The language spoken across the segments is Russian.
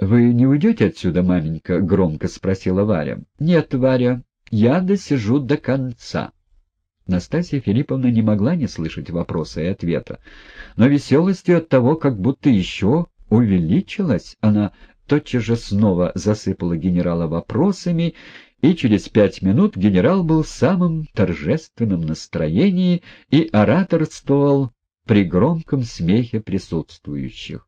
«Вы не уйдете отсюда, маменька?» — громко спросила Варя. «Нет, Варя, я досижу до конца». Настасья Филипповна не могла не слышать вопроса и ответа, но веселостью от того, как будто еще увеличилась, она тотчас же снова засыпала генерала вопросами, и через пять минут генерал был в самом торжественном настроении и ораторствовал при громком смехе присутствующих.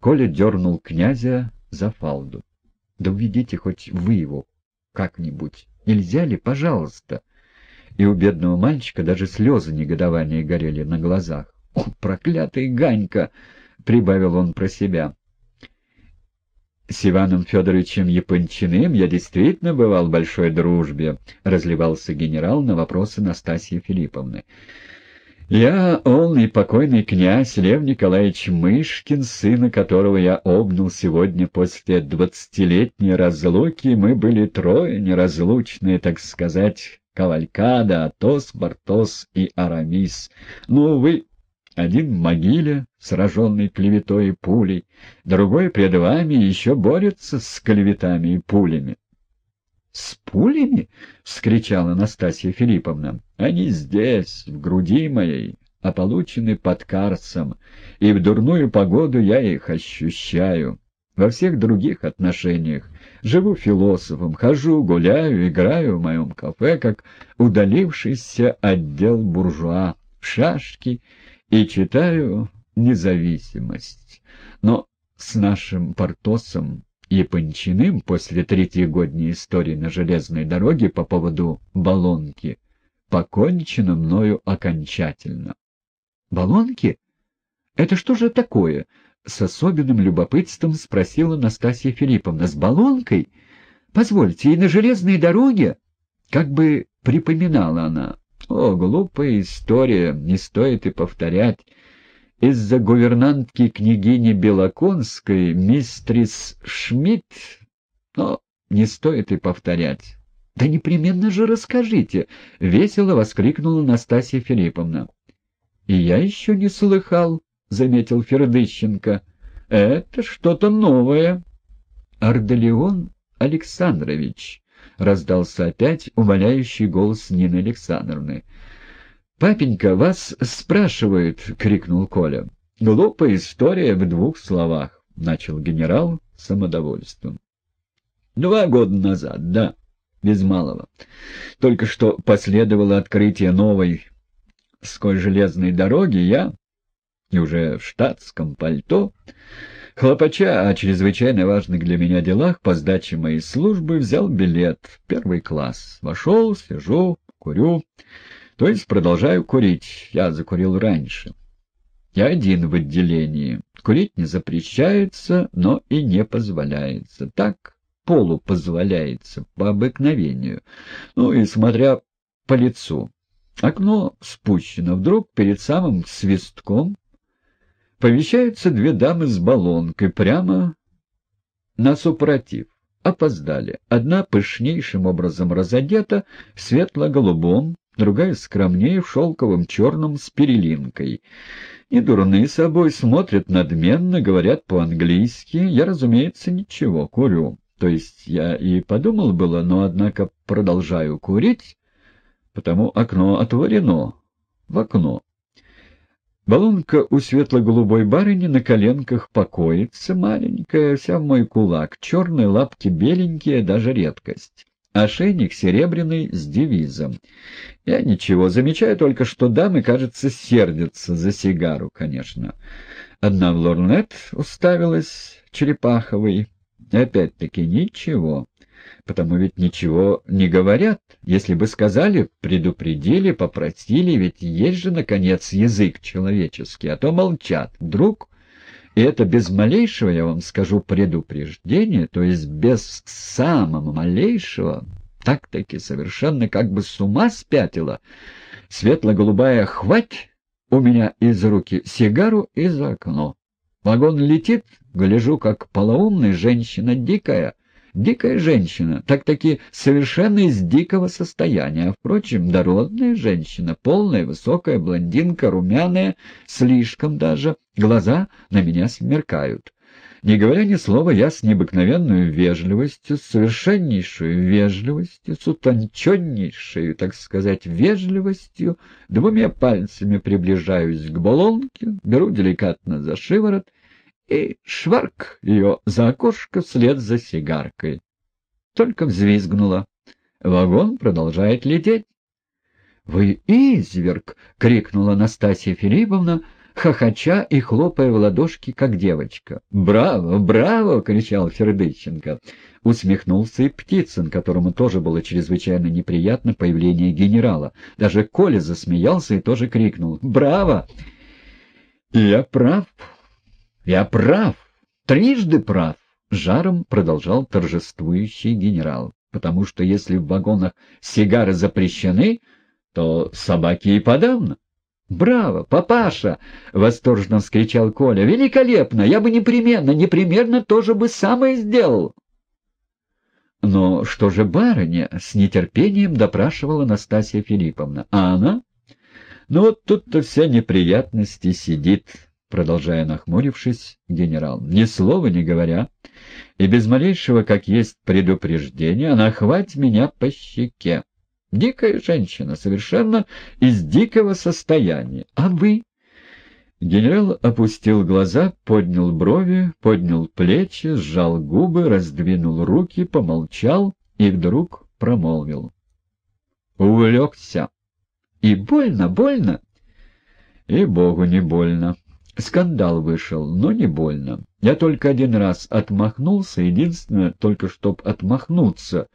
Коля дернул князя за фалду. — Да уведите хоть вы его как-нибудь. Нельзя ли, пожалуйста? И у бедного мальчика даже слезы негодования горели на глазах. — О, проклятый Ганька! — прибавил он про себя. «С Иваном Федоровичем Япончиным я действительно бывал в большой дружбе», — разливался генерал на вопросы Настасьи Филипповны. «Я, он и покойный князь Лев Николаевич Мышкин, сына которого я обнял сегодня после двадцатилетней разлуки, мы были трое неразлучные, так сказать, Кавалькада, Атос, Бартос и Арамис. Ну, вы один в могиле, сраженный клеветой и пулей, другой пред вами еще борется с клеветами и пулями. — С пулями? — вскричала Настасья Филипповна. — Они здесь, в груди моей, а получены под Карсом, и в дурную погоду я их ощущаю. Во всех других отношениях живу философом, хожу, гуляю, играю в моем кафе, как удалившийся отдел буржуа, в шашки — и читаю «Независимость». Но с нашим Портосом Япончиным после третьегодней истории на железной дороге по поводу баллонки покончено мною окончательно. «Баллонки? Это что же такое?» — с особенным любопытством спросила Настасья Филипповна. «С баллонкой? Позвольте, и на железной дороге?» Как бы припоминала она. О, глупая история, не стоит и повторять. Из-за гувернантки княгини Белоконской, мистрис Шмидт, но не стоит и повторять. — Да непременно же расскажите! — весело воскликнула Настасья Филипповна. — И я еще не слыхал, — заметил Фердыщенко. — Это что-то новое. — Арделеон Александрович, — раздался опять умоляющий голос Нины Александровны. «Папенька, вас спрашивают!» — крикнул Коля. «Глупая история в двух словах», — начал генерал самодовольством. «Два года назад, да, без малого. Только что последовало открытие новой сколь железной дороги, я, и уже в штатском пальто, Хлопача о чрезвычайно важных для меня делах по сдаче моей службы взял билет в первый класс. Вошел, сижу, курю, то есть продолжаю курить. Я закурил раньше. Я один в отделении. Курить не запрещается, но и не позволяется. Так полупозволяется, по обыкновению. Ну и смотря по лицу. Окно спущено. Вдруг перед самым свистком Помещаются две дамы с баллонкой прямо на супротив. Опоздали. Одна пышнейшим образом разодета в светло-голубом, другая скромнее в шелковом черном с перелинкой. И дурные собой смотрят надменно, говорят по-английски. Я, разумеется, ничего, курю. То есть я и подумал было, но, однако, продолжаю курить, потому окно отворено в окно. Баллонка у светло-голубой барыни на коленках покоится, маленькая, вся в мой кулак, черные лапки беленькие, даже редкость. Ошейник серебряный с девизом. Я ничего, замечаю только, что дамы, кажется, сердятся за сигару, конечно. Одна в лорнет уставилась черепаховой. Опять-таки ничего потому ведь ничего не говорят. Если бы сказали, предупредили, попросили, ведь есть же, наконец, язык человеческий, а то молчат. Вдруг, и это без малейшего, я вам скажу, предупреждения, то есть без самого малейшего, так-таки совершенно как бы с ума спятила, светло-голубая «хвать» у меня из руки сигару и за окно. Вагон летит, гляжу, как полоумная женщина дикая — Дикая женщина, так-таки совершенно из дикого состояния, а, впрочем, дородная женщина, полная, высокая, блондинка, румяная, слишком даже, глаза на меня смеркают. Не говоря ни слова, я с необыкновенной вежливостью, с совершеннейшей вежливостью, с утонченнейшей, так сказать, вежливостью, двумя пальцами приближаюсь к баллонке, беру деликатно за шиворот и шварк ее за окошко вслед за сигаркой. Только взвизгнула. Вагон продолжает лететь. — Вы изверг! — крикнула Настасья Филипповна, хохоча и хлопая в ладошки, как девочка. «Браво! Браво!» — кричал Фердыщенко. Усмехнулся и Птицын, которому тоже было чрезвычайно неприятно появление генерала. Даже Коля засмеялся и тоже крикнул «Браво!» «Я прав! Я прав! Трижды прав!» — жаром продолжал торжествующий генерал. «Потому что если в вагонах сигары запрещены, то собаки и подавно. «Браво, папаша!» — восторженно вскричал Коля. «Великолепно! Я бы непременно, непременно тоже бы самое сделал!» «Но что же барыня?» — с нетерпением допрашивала Настасья Филипповна. «А она?» «Ну вот тут-то вся неприятность и сидит», — продолжая нахмурившись, генерал. «Ни слова не говоря, и без малейшего, как есть предупреждения, она хвать меня по щеке. Дикая женщина, совершенно из дикого состояния. А вы? Генерал опустил глаза, поднял брови, поднял плечи, сжал губы, раздвинул руки, помолчал и вдруг промолвил. Увлекся. И больно, больно? И богу не больно. Скандал вышел, но не больно. Я только один раз отмахнулся, единственное, только чтоб отмахнуться.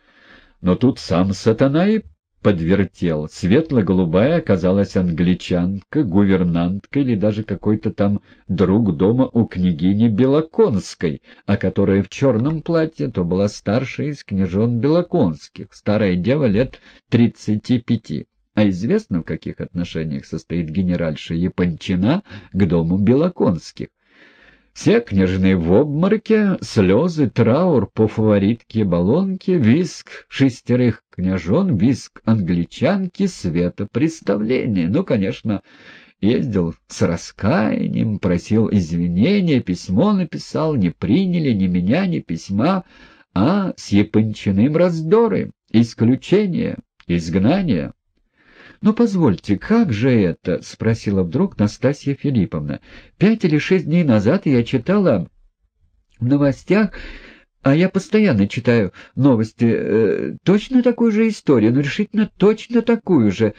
Но тут сам сатана и подвертел. Светло-голубая оказалась англичанка, гувернантка или даже какой-то там друг дома у княгини Белоконской, а которая в черном платье, то была старшая из княжон Белоконских, старая дева лет тридцати пяти. А известно, в каких отношениях состоит генеральша Япончина к дому Белоконских. Все княжны в обмороке, слезы, траур по фаворитке баллонке, виск шестерых княжон, виск англичанки, света представления. Ну, конечно, ездил с раскаянием, просил извинения, письмо написал, не приняли ни меня, ни письма, а с япончиным раздоры, исключение, изгнание. «Ну, позвольте, как же это?» — спросила вдруг Настасья Филипповна. «Пять или шесть дней назад я читала в новостях, а я постоянно читаю новости, э, точно такую же историю, но решительно точно такую же.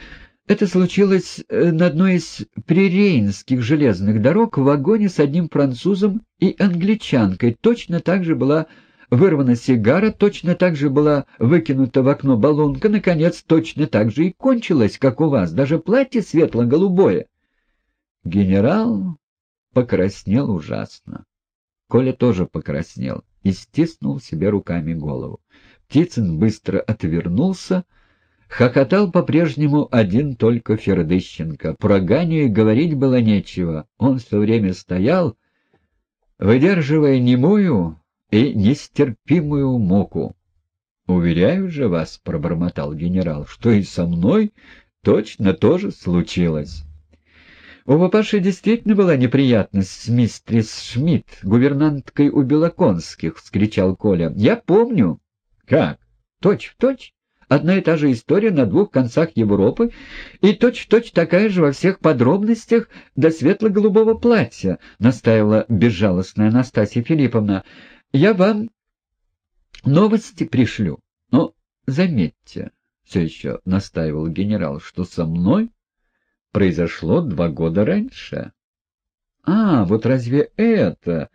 Это случилось э, на одной из прирейнских железных дорог в вагоне с одним французом и англичанкой. Точно так же была вырвана сигара, точно так же была выкинута в окно баллонка, наконец, точно так же и кончилась, как у вас, даже платье светло-голубое. Генерал покраснел ужасно. Коля тоже покраснел и стиснул себе руками голову. Птицын быстро отвернулся, хохотал по-прежнему один только Фердыщенко. Про Ганю и говорить было нечего. Он все время стоял, выдерживая немую, и нестерпимую муку. «Уверяю же вас», — пробормотал генерал, — «что и со мной точно тоже случилось». У папаши действительно была неприятность с мистрис Шмидт, гувернанткой у Белоконских, — вскричал Коля. — Я помню. — Как? Точь в точь? Одна и та же история на двух концах Европы и точь-в-точь точь такая же во всех подробностях до светло-голубого платья, — настаивала безжалостная Анастасия Филипповна. Я вам новости пришлю. Но заметьте, все еще настаивал генерал, что со мной произошло два года раньше. А, вот разве это?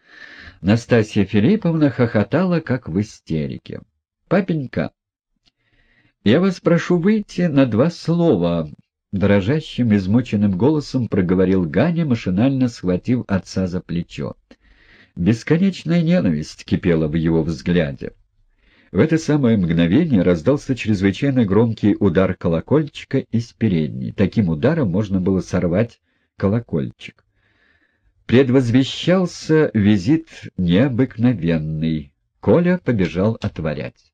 Настасья Филипповна хохотала, как в истерике. Папенька, я вас прошу выйти на два слова, дрожащим, измученным голосом проговорил Ганя, машинально схватив отца за плечо. Бесконечная ненависть кипела в его взгляде. В это самое мгновение раздался чрезвычайно громкий удар колокольчика из передней. Таким ударом можно было сорвать колокольчик. Предвозвещался визит необыкновенный. Коля побежал отворять.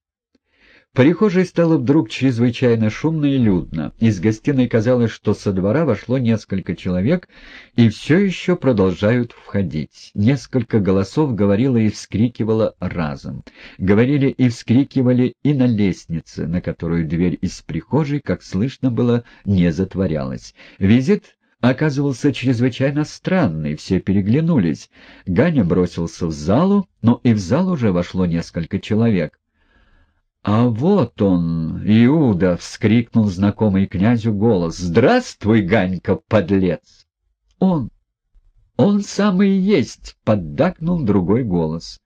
Прихожей стало вдруг чрезвычайно шумно и людно. Из гостиной казалось, что со двора вошло несколько человек, и все еще продолжают входить. Несколько голосов говорило и вскрикивало разом. Говорили и вскрикивали и на лестнице, на которую дверь из прихожей, как слышно было, не затворялась. Визит оказывался чрезвычайно странный, все переглянулись. Ганя бросился в залу, но и в зал уже вошло несколько человек. «А вот он, Иуда!» — вскрикнул знакомый князю голос. «Здравствуй, Ганька, подлец!» «Он! Он самый есть!» — поддакнул другой голос.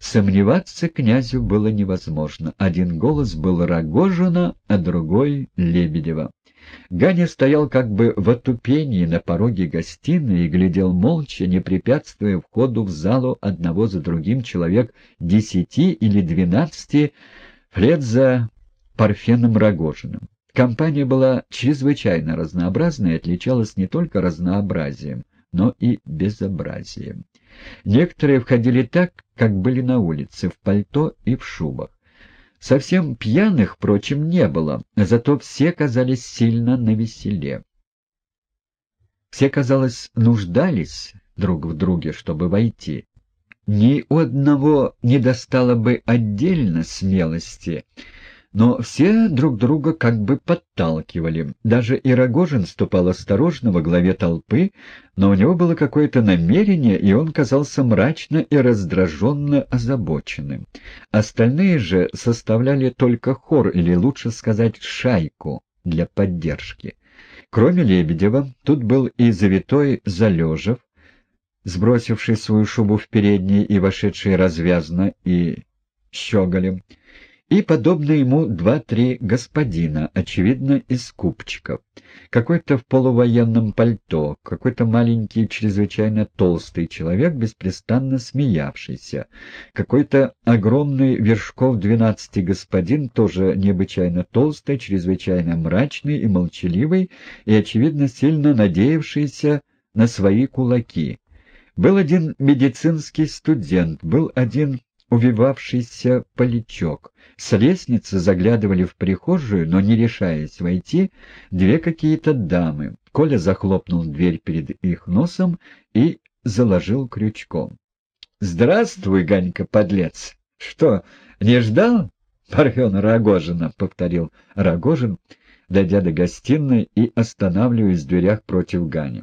Сомневаться князю было невозможно. Один голос был Рогожина, а другой — Лебедева. Ганя стоял как бы в отупении на пороге гостиной и глядел молча, не препятствуя входу в залу одного за другим человек десяти или двенадцати, вслед за Парфеном Рогожиным. Компания была чрезвычайно разнообразной и отличалась не только разнообразием, но и безобразием. Некоторые входили так, как были на улице, в пальто и в шубах. Совсем пьяных, впрочем, не было, зато все казались сильно навеселе. Все, казалось, нуждались друг в друге, чтобы войти. Ни у одного не достало бы отдельно смелости, но все друг друга как бы подталкивали. Даже и ступал осторожно во главе толпы, но у него было какое-то намерение, и он казался мрачно и раздраженно озабоченным. Остальные же составляли только хор, или лучше сказать шайку для поддержки. Кроме Лебедева, тут был и завитой Залежев, сбросивший свою шубу в передней и вошедший развязно и щеголем, и, подобно ему, два-три господина, очевидно, из купчиков. Какой-то в полувоенном пальто, какой-то маленький, чрезвычайно толстый человек, беспрестанно смеявшийся, какой-то огромный вершков двенадцати господин, тоже необычайно толстый, чрезвычайно мрачный и молчаливый, и, очевидно, сильно надеявшийся на свои кулаки. Был один медицинский студент, был один увивавшийся полячок. С лестницы заглядывали в прихожую, но не решаясь войти, две какие-то дамы. Коля захлопнул дверь перед их носом и заложил крючком. — Здравствуй, Ганька, подлец! — Что, не ждал? — Парфена Рогожина, — повторил Рогожин, дойдя до гостиной и останавливаясь в дверях против Гани.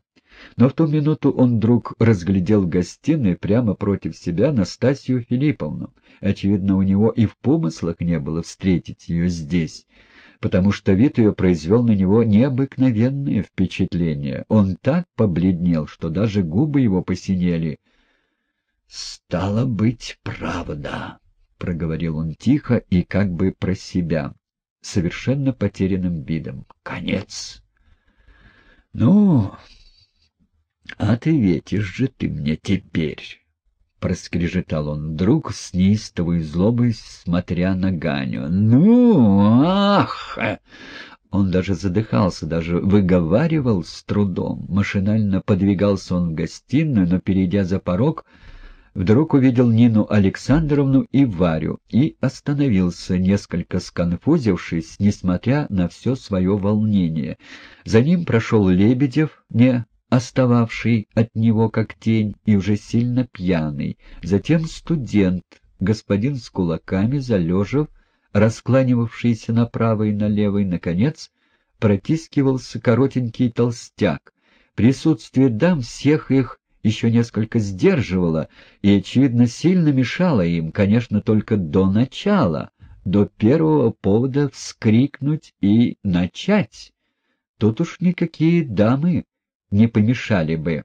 Но в ту минуту он вдруг разглядел в гостиной прямо против себя Настасью Филипповну. Очевидно, у него и в помыслах не было встретить ее здесь, потому что вид ее произвел на него необыкновенное впечатление. Он так побледнел, что даже губы его посинели. «Стало быть, правда», — проговорил он тихо и как бы про себя, совершенно потерянным видом. «Конец». «Ну, «Ответишь же ты мне теперь!» — проскрежетал он вдруг с неистовой злобой, смотря на Ганю. «Ну, ах!» Он даже задыхался, даже выговаривал с трудом. Машинально подвигался он в гостиную, но, перейдя за порог, вдруг увидел Нину Александровну и Варю и остановился, несколько сконфузившись, несмотря на все свое волнение. За ним прошел Лебедев, не остававший от него как тень и уже сильно пьяный, затем студент, господин с кулаками, залежав, раскланивавшийся направо и налево, и, наконец, протискивался коротенький толстяк. Присутствие дам всех их еще несколько сдерживало и, очевидно, сильно мешало им, конечно, только до начала, до первого повода вскрикнуть и начать. Тут уж никакие дамы не помешали бы.